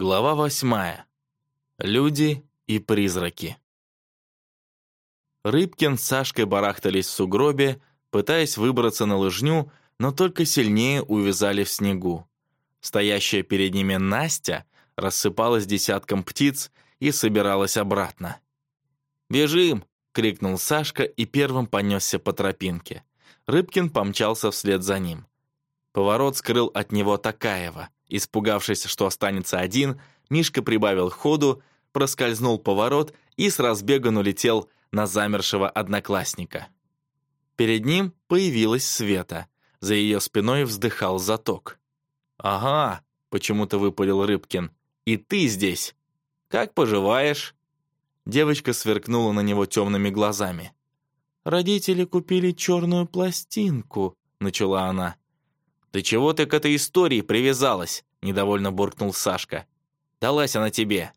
Глава восьмая. Люди и призраки. Рыбкин с Сашкой барахтались в сугробе, пытаясь выбраться на лыжню, но только сильнее увязали в снегу. Стоящая перед ними Настя рассыпалась десятком птиц и собиралась обратно. «Бежим!» — крикнул Сашка и первым понесся по тропинке. Рыбкин помчался вслед за ним. Поворот скрыл от него Такаева — Испугавшись, что останется один, Мишка прибавил ходу, проскользнул поворот и с разбега налетел на замершего одноклассника. Перед ним появилась Света. За ее спиной вздыхал заток. «Ага», — почему-то выпалил Рыбкин, — «и ты здесь. Как поживаешь?» Девочка сверкнула на него темными глазами. «Родители купили черную пластинку», — начала она. «Да чего ты к этой истории привязалась?» – недовольно буркнул Сашка. «Далась она тебе».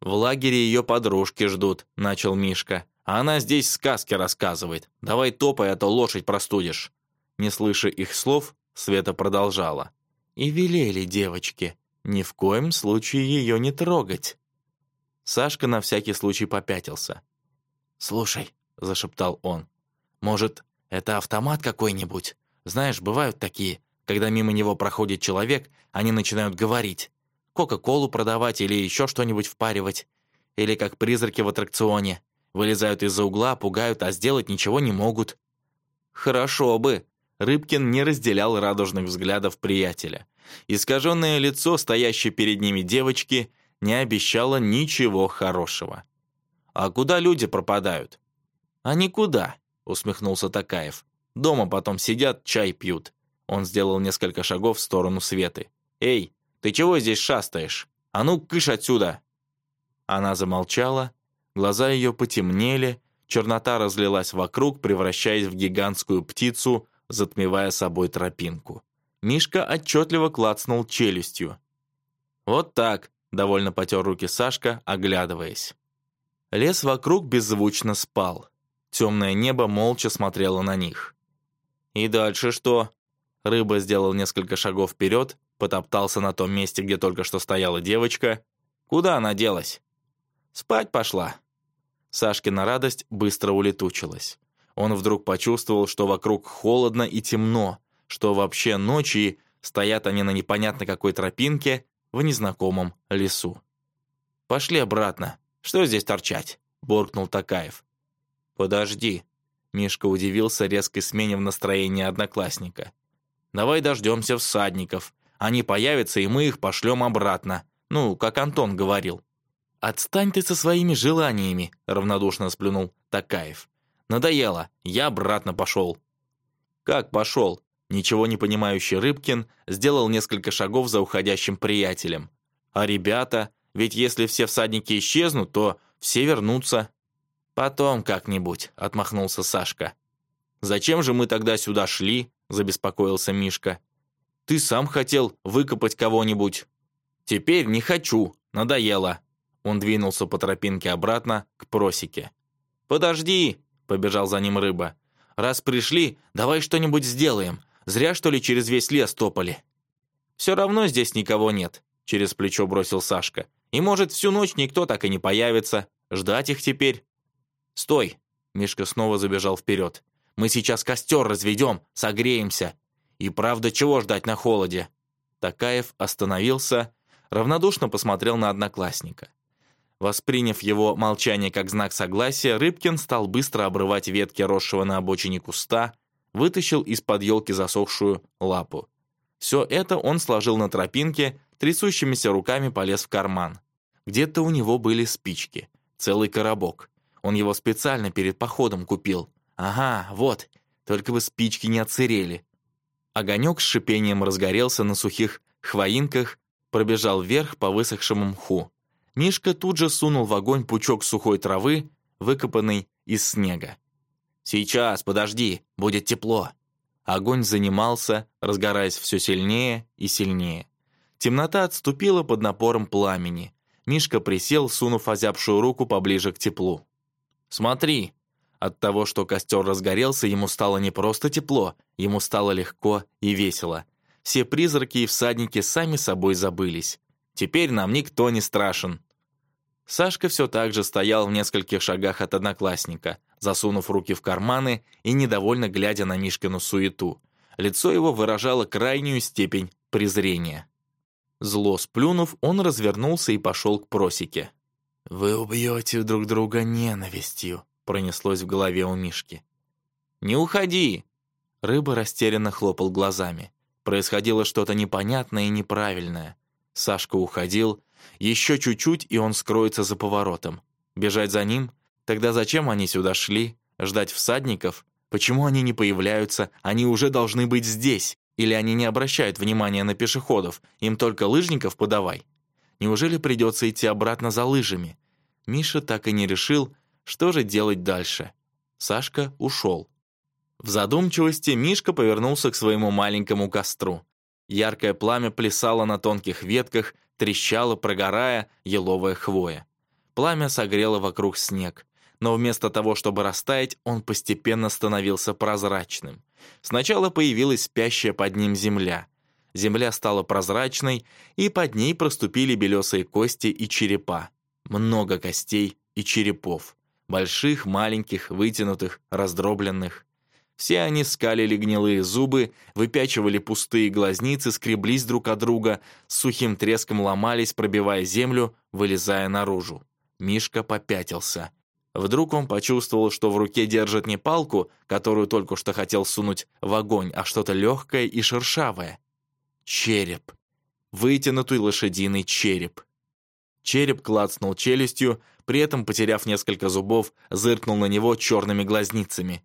«В лагере ее подружки ждут», – начал Мишка. «А она здесь сказки рассказывает. Давай топай, а то лошадь простудишь». Не слыша их слов, Света продолжала. «И велели девочки ни в коем случае ее не трогать». Сашка на всякий случай попятился. «Слушай», — зашептал он, — «может, это автомат какой-нибудь? Знаешь, бывают такие. Когда мимо него проходит человек, они начинают говорить. Кока-колу продавать или еще что-нибудь впаривать. Или как призраки в аттракционе. Вылезают из-за угла, пугают, а сделать ничего не могут. «Хорошо бы!» Рыбкин не разделял радужных взглядов приятеля. Искаженное лицо стоящее перед ними девочки не обещало ничего хорошего. «А куда люди пропадают?» «А никуда», — усмехнулся Такаев. «Дома потом сидят, чай пьют. Он сделал несколько шагов в сторону Светы. «Эй, ты чего здесь шастаешь? А ну, кыш отсюда!» Она замолчала, глаза ее потемнели, чернота разлилась вокруг, превращаясь в гигантскую птицу, затмевая собой тропинку. Мишка отчетливо клацнул челюстью. «Вот так», — довольно потер руки Сашка, оглядываясь. Лес вокруг беззвучно спал. Темное небо молча смотрело на них. «И дальше что?» Рыба сделал несколько шагов вперед, потоптался на том месте, где только что стояла девочка. Куда она делась? Спать пошла. Сашкина радость быстро улетучилась. Он вдруг почувствовал, что вокруг холодно и темно, что вообще ночи стоят они на непонятно какой тропинке в незнакомом лесу. «Пошли обратно. Что здесь торчать?» — буркнул Такаев. «Подожди», Мишка удивился резкой смене в настроении одноклассника. Давай дождемся всадников. Они появятся, и мы их пошлем обратно. Ну, как Антон говорил». «Отстань ты со своими желаниями», — равнодушно сплюнул Такаев. «Надоело. Я обратно пошел». «Как пошел?» Ничего не понимающий Рыбкин сделал несколько шагов за уходящим приятелем. «А ребята? Ведь если все всадники исчезнут, то все вернутся». «Потом как-нибудь», — отмахнулся Сашка. «Зачем же мы тогда сюда шли?» забеспокоился Мишка. «Ты сам хотел выкопать кого-нибудь». «Теперь не хочу, надоело». Он двинулся по тропинке обратно к просеке. «Подожди!» — побежал за ним рыба. «Раз пришли, давай что-нибудь сделаем. Зря, что ли, через весь лес топали». «Все равно здесь никого нет», — через плечо бросил Сашка. «И, может, всю ночь никто так и не появится. Ждать их теперь». «Стой!» — Мишка снова забежал вперед. Мы сейчас костер разведем, согреемся. И правда, чего ждать на холоде?» Такаев остановился, равнодушно посмотрел на одноклассника. Восприняв его молчание как знак согласия, Рыбкин стал быстро обрывать ветки росшего на обочине куста, вытащил из-под елки засохшую лапу. Все это он сложил на тропинке, трясущимися руками полез в карман. Где-то у него были спички, целый коробок. Он его специально перед походом купил. «Ага, вот, только бы спички не отсырели». Огонек с шипением разгорелся на сухих хвоинках, пробежал вверх по высохшему мху. Мишка тут же сунул в огонь пучок сухой травы, выкопанный из снега. «Сейчас, подожди, будет тепло». Огонь занимался, разгораясь все сильнее и сильнее. Темнота отступила под напором пламени. Мишка присел, сунув озябшую руку поближе к теплу. «Смотри, от того, что костер разгорелся, ему стало не просто тепло, ему стало легко и весело. Все призраки и всадники сами собой забылись. Теперь нам никто не страшен. Сашка все так же стоял в нескольких шагах от одноклассника, засунув руки в карманы и недовольно глядя на Мишкину суету. Лицо его выражало крайнюю степень презрения. Зло сплюнув, он развернулся и пошел к просеке. «Вы убьете друг друга ненавистью», — пронеслось в голове у Мишки. «Не уходи!» Рыба растерянно хлопал глазами. Происходило что-то непонятное и неправильное. Сашка уходил. Еще чуть-чуть, и он скроется за поворотом. Бежать за ним? Тогда зачем они сюда шли? Ждать всадников? Почему они не появляются? Они уже должны быть здесь. Или они не обращают внимания на пешеходов? Им только лыжников подавай. Неужели придется идти обратно за лыжами? Миша так и не решил, что же делать дальше? Сашка ушел. В задумчивости Мишка повернулся к своему маленькому костру. Яркое пламя плясало на тонких ветках, трещала, прогорая, еловая хвоя. Пламя согрело вокруг снег. Но вместо того, чтобы растаять, он постепенно становился прозрачным. Сначала появилась спящая под ним земля. Земля стала прозрачной, и под ней проступили белесые кости и черепа. Много костей и черепов. Больших, маленьких, вытянутых, раздробленных. Все они скалили гнилые зубы, выпячивали пустые глазницы, скреблись друг от друга, с сухим треском ломались, пробивая землю, вылезая наружу. Мишка попятился. Вдруг он почувствовал, что в руке держит не палку, которую только что хотел сунуть в огонь, а что-то легкое и шершавое. Череп. Вытянутый лошадиный череп. Череп клацнул челюстью, при этом, потеряв несколько зубов, зыркнул на него черными глазницами.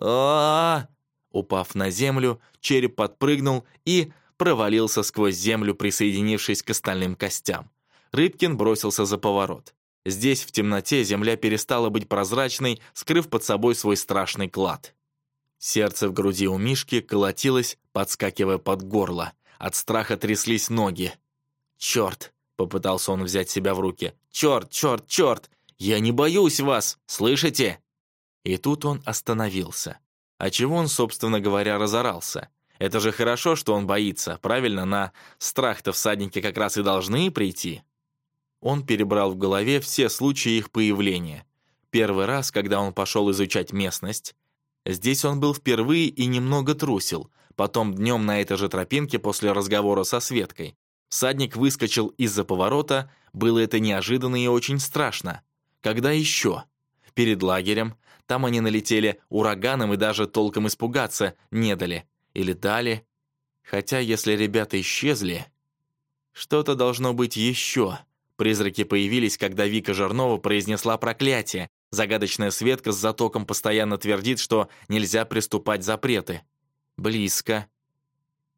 а Упав на землю, череп подпрыгнул и провалился сквозь землю, присоединившись к остальным костям. Рыбкин бросился за поворот. Здесь, в темноте, земля перестала быть прозрачной, скрыв под собой свой страшный клад. Сердце в груди у Мишки колотилось, подскакивая под горло. От страха тряслись ноги. «Черт! Попытался он взять себя в руки. «Черт, черт, черт! Я не боюсь вас! Слышите?» И тут он остановился. А чего он, собственно говоря, разорался? Это же хорошо, что он боится, правильно? На страх-то всадники как раз и должны прийти. Он перебрал в голове все случаи их появления. Первый раз, когда он пошел изучать местность, здесь он был впервые и немного трусил, потом днем на этой же тропинке после разговора со Светкой, Садник выскочил из-за поворота, было это неожиданно и очень страшно. Когда еще? Перед лагерем. Там они налетели ураганом и даже толком испугаться не дали. Или дали. Хотя, если ребята исчезли... Что-то должно быть еще. Призраки появились, когда Вика Жернова произнесла проклятие. Загадочная Светка с затоком постоянно твердит, что нельзя приступать запреты. Близко.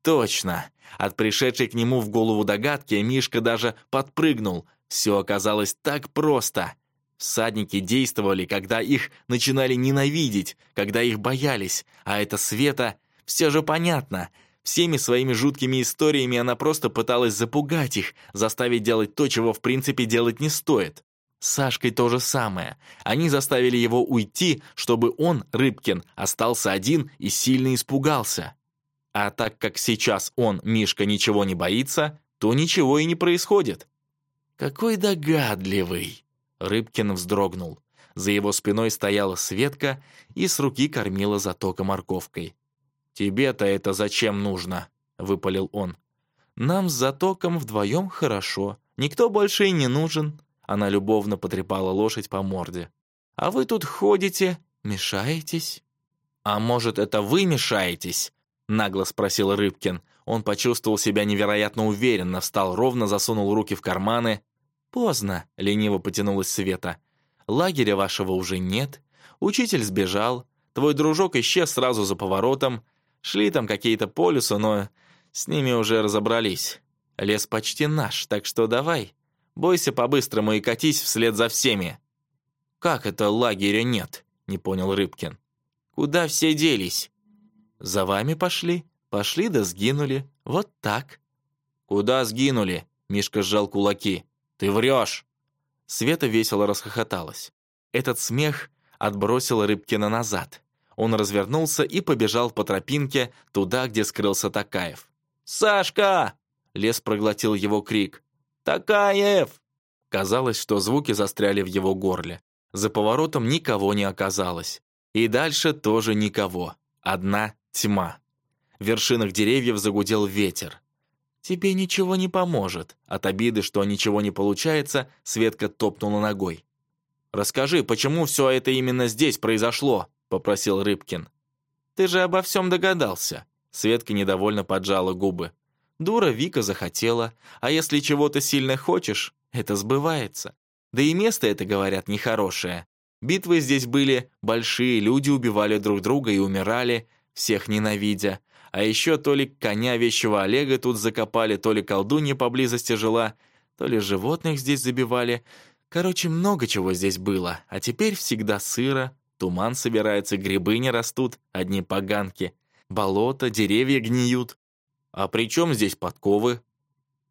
Точно! От пришедшей к нему в голову догадки Мишка даже подпрыгнул. Все оказалось так просто. Всадники действовали, когда их начинали ненавидеть, когда их боялись, а это Света все же понятно. Всеми своими жуткими историями она просто пыталась запугать их, заставить делать то, чего в принципе делать не стоит. С Сашкой то же самое. Они заставили его уйти, чтобы он, Рыбкин, остался один и сильно испугался. А так как сейчас он, Мишка, ничего не боится, то ничего и не происходит. «Какой догадливый!» Рыбкин вздрогнул. За его спиной стояла Светка и с руки кормила затока морковкой. «Тебе-то это зачем нужно?» — выпалил он. «Нам с затоком вдвоем хорошо. Никто больше и не нужен». Она любовно потрепала лошадь по морде. «А вы тут ходите, мешаетесь». «А может, это вы мешаетесь?» — нагло спросил Рыбкин. Он почувствовал себя невероятно уверенно, встал ровно, засунул руки в карманы. «Поздно», — лениво потянулась Света. «Лагеря вашего уже нет. Учитель сбежал. Твой дружок исчез сразу за поворотом. Шли там какие-то по но с ними уже разобрались. Лес почти наш, так что давай. Бойся по-быстрому и катись вслед за всеми». «Как это лагеря нет?» — не понял Рыбкин. «Куда все делись?» «За вами пошли, пошли да сгинули. Вот так». «Куда сгинули?» — Мишка сжал кулаки. «Ты врешь!» Света весело расхохоталась. Этот смех отбросил Рыбкина назад. Он развернулся и побежал по тропинке туда, где скрылся Такаев. «Сашка!» — лес проглотил его крик. «Такаев!» Казалось, что звуки застряли в его горле. За поворотом никого не оказалось. И дальше тоже никого. Одна Тьма. В вершинах деревьев загудел ветер. «Тебе ничего не поможет». От обиды, что ничего не получается, Светка топнула ногой. «Расскажи, почему все это именно здесь произошло?» — попросил Рыбкин. «Ты же обо всем догадался». Светка недовольно поджала губы. «Дура Вика захотела, а если чего-то сильно хочешь, это сбывается. Да и место это, говорят, нехорошее. Битвы здесь были, большие люди убивали друг друга и умирали, всех ненавидя. А еще то ли коня вещего Олега тут закопали, то ли колдунья поблизости жила, то ли животных здесь забивали. Короче, много чего здесь было, а теперь всегда сыро, туман собирается, грибы не растут, одни поганки, болото, деревья гниют. А при чем здесь подковы?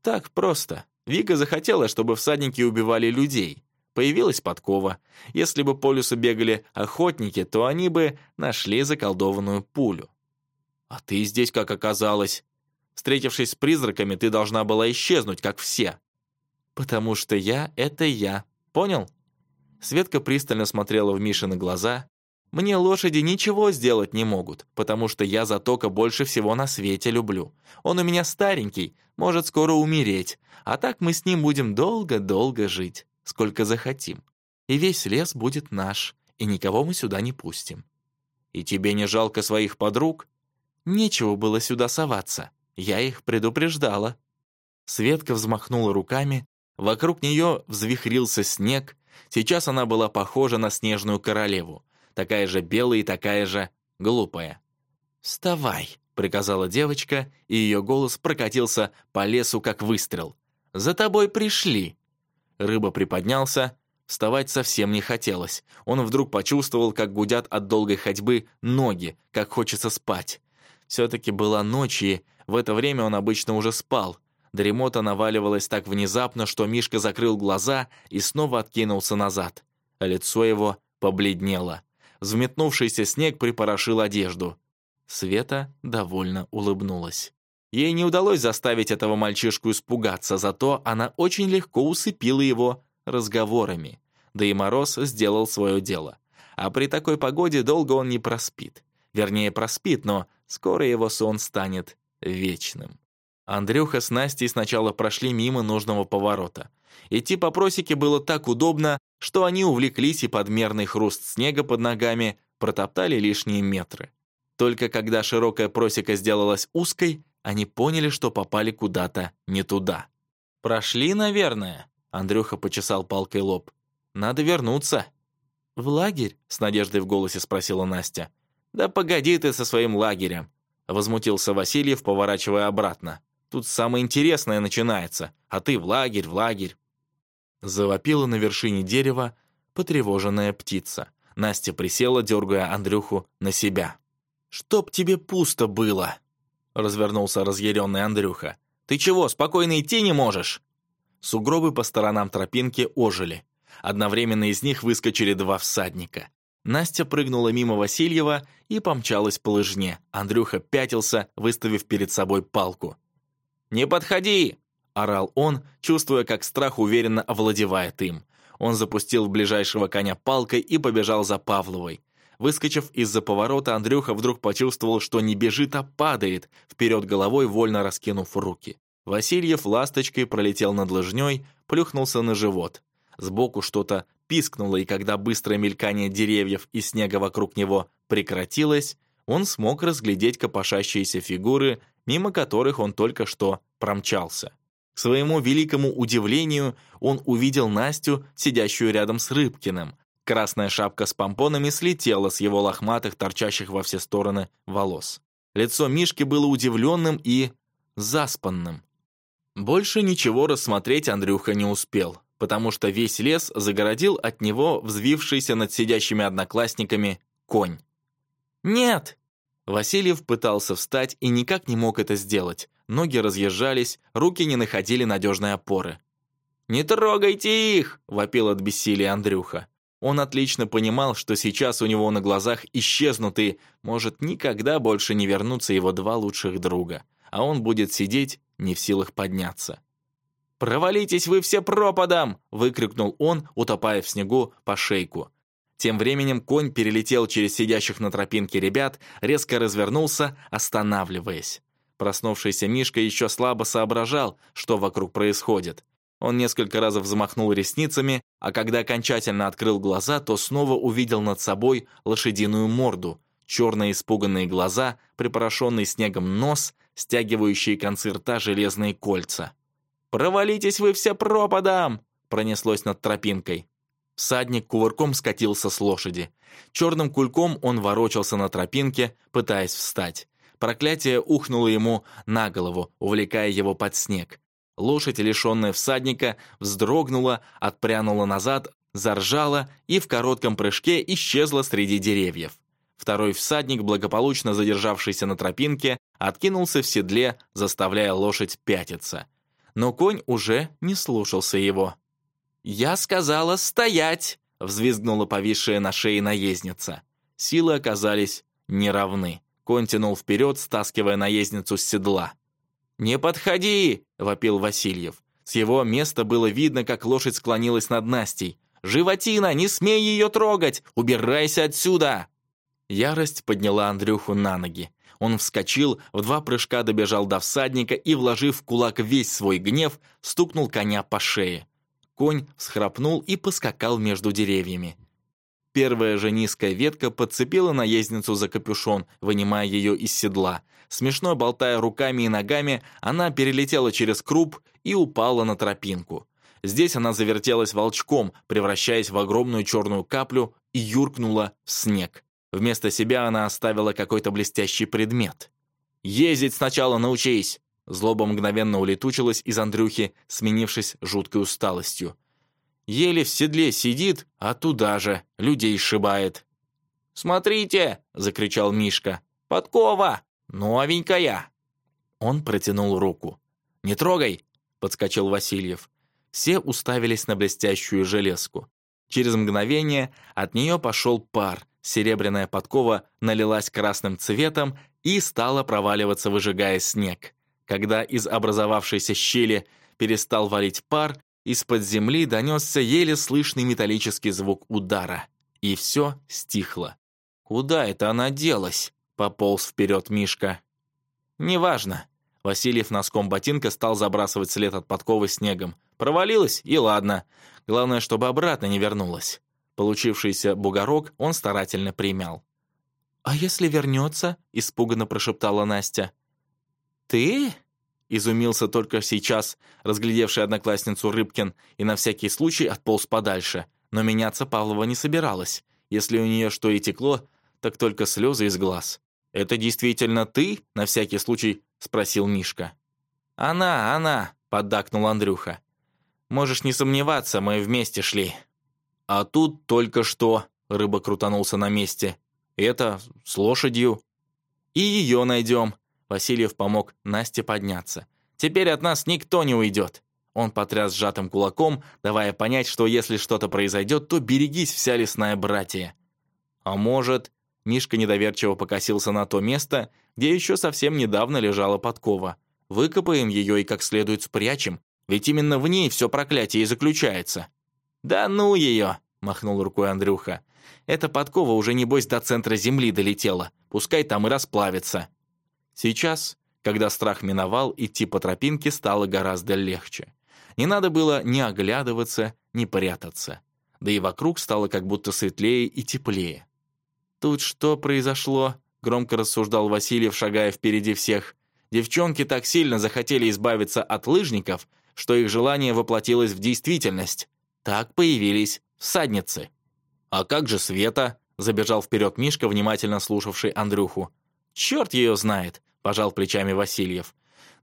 Так просто. Вика захотела, чтобы всадники убивали людей. Появилась подкова. Если бы по лесу бегали охотники, то они бы нашли заколдованную пулю. «А ты здесь как оказалась? Встретившись с призраками, ты должна была исчезнуть, как все». «Потому что я — это я. Понял?» Светка пристально смотрела в Мишины глаза. «Мне лошади ничего сделать не могут, потому что я Затока больше всего на свете люблю. Он у меня старенький, может скоро умереть, а так мы с ним будем долго-долго жить» сколько захотим. И весь лес будет наш, и никого мы сюда не пустим. И тебе не жалко своих подруг? Нечего было сюда соваться. Я их предупреждала. Светка взмахнула руками, вокруг нее взвихрился снег. Сейчас она была похожа на снежную королеву, такая же белая и такая же глупая. «Вставай!» — приказала девочка, и ее голос прокатился по лесу, как выстрел. «За тобой пришли!» Рыба приподнялся. Вставать совсем не хотелось. Он вдруг почувствовал, как гудят от долгой ходьбы ноги, как хочется спать. Все-таки была ночь, и в это время он обычно уже спал. Дремота наваливалась так внезапно, что Мишка закрыл глаза и снова откинулся назад. Лицо его побледнело. Взметнувшийся снег припорошил одежду. Света довольно улыбнулась. Ей не удалось заставить этого мальчишку испугаться, зато она очень легко усыпила его разговорами. Да и мороз сделал свое дело. А при такой погоде долго он не проспит. Вернее, проспит, но скоро его сон станет вечным. Андрюха с Настей сначала прошли мимо нужного поворота. Идти по просеке было так удобно, что они увлеклись и подмерный хруст снега под ногами протоптали лишние метры. Только когда широкая просека сделалась узкой, они поняли, что попали куда-то не туда. «Прошли, наверное», — Андрюха почесал палкой лоб. «Надо вернуться». «В лагерь?» — с надеждой в голосе спросила Настя. «Да погоди ты со своим лагерем», — возмутился Васильев, поворачивая обратно. «Тут самое интересное начинается, а ты в лагерь, в лагерь». Завопила на вершине дерева потревоженная птица. Настя присела, дергая Андрюху на себя. «Чтоб тебе пусто было!» развернулся разъяренный Андрюха. «Ты чего, спокойно идти не можешь?» Сугробы по сторонам тропинки ожили. Одновременно из них выскочили два всадника. Настя прыгнула мимо Васильева и помчалась по лыжне. Андрюха пятился, выставив перед собой палку. «Не подходи!» – орал он, чувствуя, как страх уверенно овладевает им. Он запустил в ближайшего коня палкой и побежал за Павловой. Выскочив из-за поворота, Андрюха вдруг почувствовал, что не бежит, а падает, вперед головой, вольно раскинув руки. Васильев ласточкой пролетел над лыжней, плюхнулся на живот. Сбоку что-то пискнуло, и когда быстрое мелькание деревьев и снега вокруг него прекратилось, он смог разглядеть копошащиеся фигуры, мимо которых он только что промчался. К своему великому удивлению он увидел Настю, сидящую рядом с Рыбкиным. Красная шапка с помпонами слетела с его лохматых, торчащих во все стороны волос. Лицо Мишки было удивленным и заспанным. Больше ничего рассмотреть Андрюха не успел, потому что весь лес загородил от него взвившийся над сидящими одноклассниками конь. «Нет!» Васильев пытался встать и никак не мог это сделать. Ноги разъезжались, руки не находили надежной опоры. «Не трогайте их!» — вопил от бессилия Андрюха. Он отлично понимал, что сейчас у него на глазах исчезнут и, может, никогда больше не вернутся его два лучших друга, а он будет сидеть, не в силах подняться. «Провалитесь вы все пропадом!» — выкрикнул он, утопая в снегу по шейку. Тем временем конь перелетел через сидящих на тропинке ребят, резко развернулся, останавливаясь. Проснувшийся Мишка еще слабо соображал, что вокруг происходит. Он несколько раз взмахнул ресницами, а когда окончательно открыл глаза, то снова увидел над собой лошадиную морду, черные испуганные глаза, припорошенный снегом нос, стягивающие концы рта железные кольца. «Провалитесь вы все пропадом!» пронеслось над тропинкой. Садник кувырком скатился с лошади. Черным кульком он ворочался на тропинке, пытаясь встать. Проклятие ухнуло ему на голову, увлекая его под снег. Лошадь, лишенная всадника, вздрогнула, отпрянула назад, заржала и в коротком прыжке исчезла среди деревьев. Второй всадник, благополучно задержавшийся на тропинке, откинулся в седле, заставляя лошадь пятиться. Но конь уже не слушался его. «Я сказала стоять!» — взвизгнула повисшая на шее наездница. Силы оказались неравны. Конь тянул вперед, стаскивая наездницу с седла. «Не подходи!» — вопил Васильев. С его места было видно, как лошадь склонилась над Настей. «Животина, не смей ее трогать! Убирайся отсюда!» Ярость подняла Андрюху на ноги. Он вскочил, в два прыжка добежал до всадника и, вложив в кулак весь свой гнев, стукнул коня по шее. Конь схрапнул и поскакал между деревьями. Первая же низкая ветка подцепила наездницу за капюшон, вынимая ее из седла. Смешно болтая руками и ногами, она перелетела через круп и упала на тропинку. Здесь она завертелась волчком, превращаясь в огромную черную каплю и юркнула в снег. Вместо себя она оставила какой-то блестящий предмет. «Ездить сначала научись!» Злоба мгновенно улетучилась из Андрюхи, сменившись жуткой усталостью. Еле в седле сидит, а туда же людей шибает. «Смотрите!» — закричал Мишка. «Подкова! Новенькая!» Он протянул руку. «Не трогай!» — подскочил Васильев. Все уставились на блестящую железку. Через мгновение от нее пошел пар, серебряная подкова налилась красным цветом и стала проваливаться, выжигая снег. Когда из образовавшейся щели перестал валить пар, из-под земли донесся еле слышный металлический звук удара. И все стихло. «Куда это она делась?» — пополз вперед Мишка. «Неважно». Васильев носком ботинка стал забрасывать след от подковы снегом. Провалилась, и ладно. Главное, чтобы обратно не вернулась. Получившийся бугорок он старательно примял. «А если вернется?» — испуганно прошептала Настя. «Ты?» Изумился только сейчас, разглядевший одноклассницу Рыбкин, и на всякий случай отполз подальше. Но меняться Павлова не собиралась. Если у нее что и текло, так только слезы из глаз. «Это действительно ты?» — на всякий случай спросил Мишка. «Она, она!» — поддакнул Андрюха. «Можешь не сомневаться, мы вместе шли». «А тут только что...» — рыба крутанулся на месте. «Это с лошадью». «И ее найдем», Васильев помог Насте подняться. «Теперь от нас никто не уйдет!» Он потряс сжатым кулаком, давая понять, что если что-то произойдет, то берегись вся лесная братья. «А может...» Мишка недоверчиво покосился на то место, где еще совсем недавно лежала подкова. «Выкопаем ее и как следует спрячем, ведь именно в ней все проклятие и заключается». «Да ну ее!» — махнул рукой Андрюха. «Эта подкова уже, небось, до центра земли долетела. Пускай там и расплавится». Сейчас, когда страх миновал, идти по тропинке стало гораздо легче. Не надо было ни оглядываться, ни прятаться. Да и вокруг стало как будто светлее и теплее. «Тут что произошло?» — громко рассуждал Васильев, шагая впереди всех. «Девчонки так сильно захотели избавиться от лыжников, что их желание воплотилось в действительность. Так появились всадницы». «А как же Света?» — забежал вперед Мишка, внимательно слушавший Андрюху. «Черт ее знает!» пожал плечами Васильев.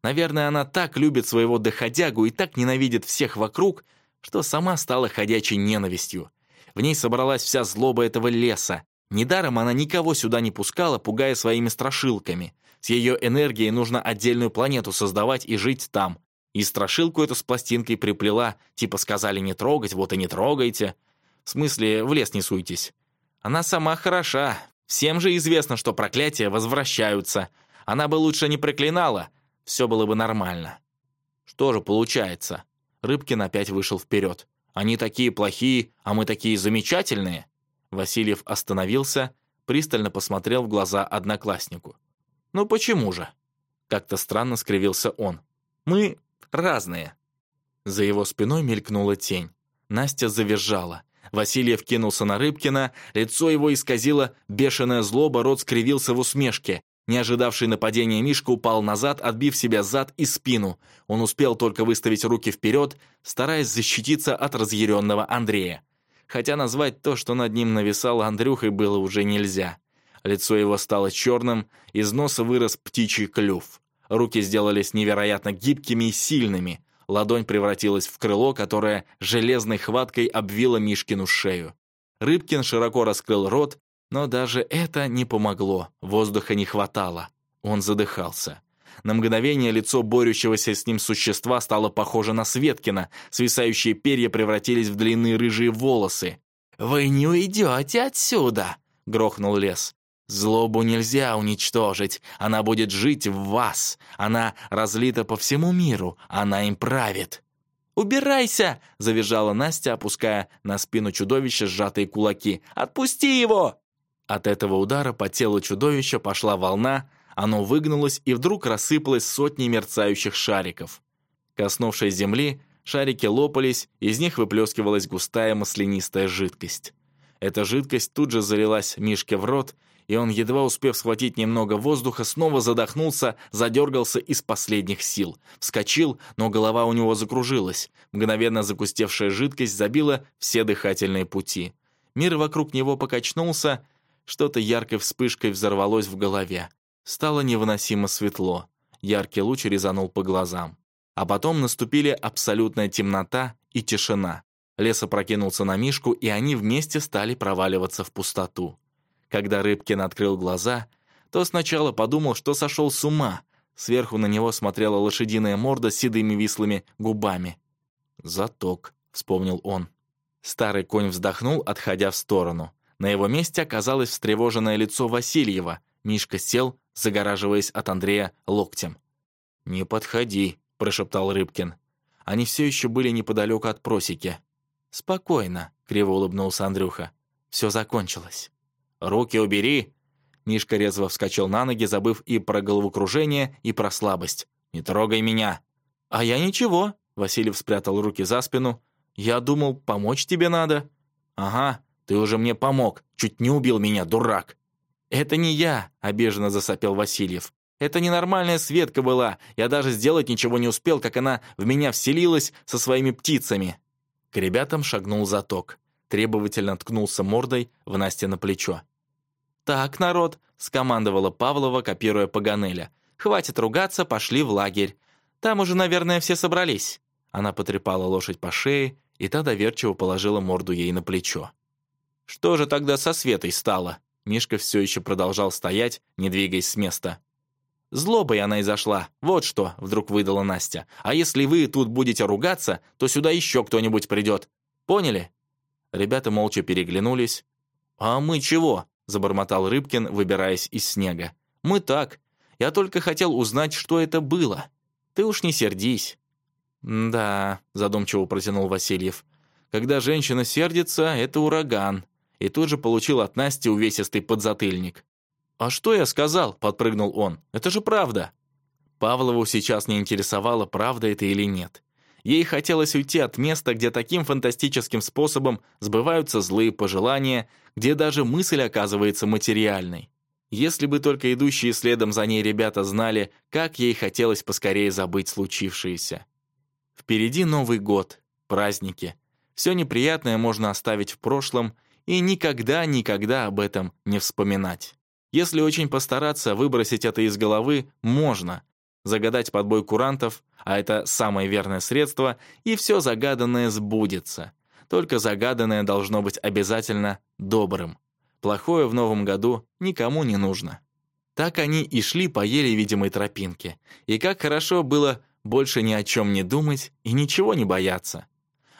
Наверное, она так любит своего доходягу и так ненавидит всех вокруг, что сама стала ходячей ненавистью. В ней собралась вся злоба этого леса. Недаром она никого сюда не пускала, пугая своими страшилками. С ее энергией нужно отдельную планету создавать и жить там. И страшилку эту с пластинкой приплела, типа сказали не трогать, вот и не трогайте. В смысле, в лес не суйтесь. Она сама хороша. Всем же известно, что проклятия возвращаются — она бы лучше не проклинала, все было бы нормально. Что же получается? Рыбкин опять вышел вперед. Они такие плохие, а мы такие замечательные. Васильев остановился, пристально посмотрел в глаза однокласснику. «Ну почему же?» Как-то странно скривился он. «Мы разные». За его спиной мелькнула тень. Настя завизжала. Васильев кинулся на Рыбкина, лицо его исказило бешеная злоба, рот скривился в усмешке. Не ожидавший нападения Мишка упал назад, отбив себя зад и спину. Он успел только выставить руки вперед, стараясь защититься от разъяренного Андрея. Хотя назвать то, что над ним нависало Андрюхой, было уже нельзя. Лицо его стало черным, из носа вырос птичий клюв. Руки сделались невероятно гибкими и сильными. Ладонь превратилась в крыло, которое железной хваткой обвило Мишкину шею. Рыбкин широко раскрыл рот, но даже это не помогло, воздуха не хватало. Он задыхался. На мгновение лицо борющегося с ним существа стало похоже на Светкина, свисающие перья превратились в длинные рыжие волосы. «Вы не уйдете отсюда!» — грохнул лес. «Злобу нельзя уничтожить, она будет жить в вас, она разлита по всему миру, она им правит». «Убирайся!» — завизжала Настя, опуская на спину чудовища сжатые кулаки. «Отпусти его!» От этого удара по телу чудовища пошла волна, оно выгнулось и вдруг рассыпалось сотни мерцающих шариков. Коснувшись земли, шарики лопались, из них выплескивалась густая маслянистая жидкость. Эта жидкость тут же залилась Мишке в рот, и он, едва успев схватить немного воздуха, снова задохнулся, задергался из последних сил. Вскочил, но голова у него закружилась. Мгновенно загустевшая жидкость забила все дыхательные пути. Мир вокруг него покачнулся, что-то яркой вспышкой взорвалось в голове. Стало невыносимо светло. Яркий луч резанул по глазам. А потом наступили абсолютная темнота и тишина. Лес опрокинулся на мишку, и они вместе стали проваливаться в пустоту. Когда Рыбкин открыл глаза, то сначала подумал, что сошел с ума. Сверху на него смотрела лошадиная морда с седыми вислыми губами. «Заток», — вспомнил он. Старый конь вздохнул, отходя в сторону. На его месте оказалось встревоженное лицо Васильева. Мишка сел, загораживаясь от Андрея локтем. «Не подходи», — прошептал Рыбкин. Они все еще были неподалеку от просеки. «Спокойно», — криво улыбнулся Андрюха. «Все закончилось». «Руки убери!» Мишка резво вскочил на ноги, забыв и про головокружение, и про слабость. «Не трогай меня!» «А я ничего!» Васильев спрятал руки за спину. «Я думал, помочь тебе надо». «Ага, ты уже мне помог, чуть не убил меня, дурак!» «Это не я!» — обиженно засопел Васильев. «Это ненормальная Светка была. Я даже сделать ничего не успел, как она в меня вселилась со своими птицами». К ребятам шагнул заток. Требовательно ткнулся мордой в Насте на плечо. «Так, народ!» — скомандовала Павлова, копируя Паганеля. «Хватит ругаться, пошли в лагерь. Там уже, наверное, все собрались». Она потрепала лошадь по шее, и та доверчиво положила морду ей на плечо. Что же тогда со Светой стало? Мишка все еще продолжал стоять, не двигаясь с места. «Злобой она и зашла. Вот что», — вдруг выдала Настя. «А если вы тут будете ругаться, то сюда еще кто-нибудь придет. Поняли?» Ребята молча переглянулись. «А мы чего?» — забормотал Рыбкин, выбираясь из снега. «Мы так. Я только хотел узнать, что это было. Ты уж не сердись». «Да», — задумчиво протянул Васильев. «Когда женщина сердится, это ураган и тут же получил от Насти увесистый подзатыльник. «А что я сказал?» – подпрыгнул он. «Это же правда!» Павлову сейчас не интересовало, правда это или нет. Ей хотелось уйти от места, где таким фантастическим способом сбываются злые пожелания, где даже мысль оказывается материальной. Если бы только идущие следом за ней ребята знали, как ей хотелось поскорее забыть случившееся. Впереди Новый год, праздники. Все неприятное можно оставить в прошлом, и никогда-никогда об этом не вспоминать. Если очень постараться, выбросить это из головы можно. Загадать подбой курантов, а это самое верное средство, и все загаданное сбудется. Только загаданное должно быть обязательно добрым. Плохое в новом году никому не нужно. Так они и шли по еле видимой тропинке. И как хорошо было больше ни о чем не думать и ничего не бояться.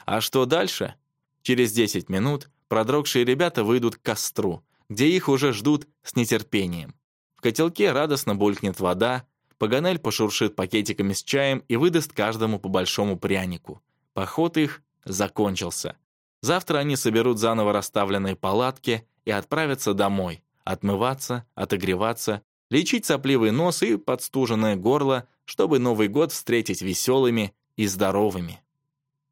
А что дальше? Через 10 минут продрогшие ребята выйдут к костру, где их уже ждут с нетерпением. В котелке радостно булькнет вода, Паганель пошуршит пакетиками с чаем и выдаст каждому по большому прянику. Поход их закончился. Завтра они соберут заново расставленные палатки и отправятся домой, отмываться, отогреваться, лечить сопливый нос и подстуженное горло, чтобы Новый год встретить веселыми и здоровыми.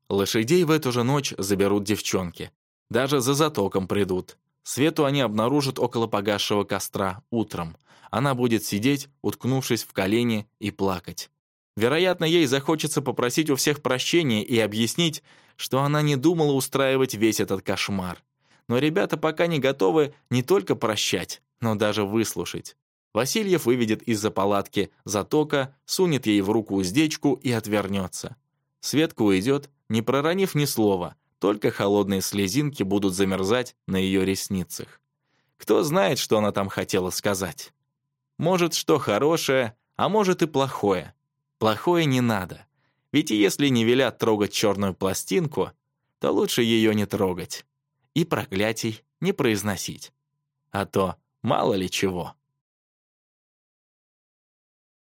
Лошадей в эту же ночь заберут девчонки. Даже за затоком придут. Свету они обнаружат около погасшего костра утром. Она будет сидеть, уткнувшись в колени и плакать. Вероятно, ей захочется попросить у всех прощения и объяснить, что она не думала устраивать весь этот кошмар. Но ребята пока не готовы не только прощать, но даже выслушать. Васильев выведет из-за палатки затока, сунет ей в руку уздечку и отвернется. Светка уйдет, не проронив ни слова, только холодные слезинки будут замерзать на ее ресницах. Кто знает, что она там хотела сказать. Может, что хорошее, а может и плохое. Плохое не надо. Ведь если не велят трогать черную пластинку, то лучше ее не трогать. И проклятий не произносить. А то мало ли чего.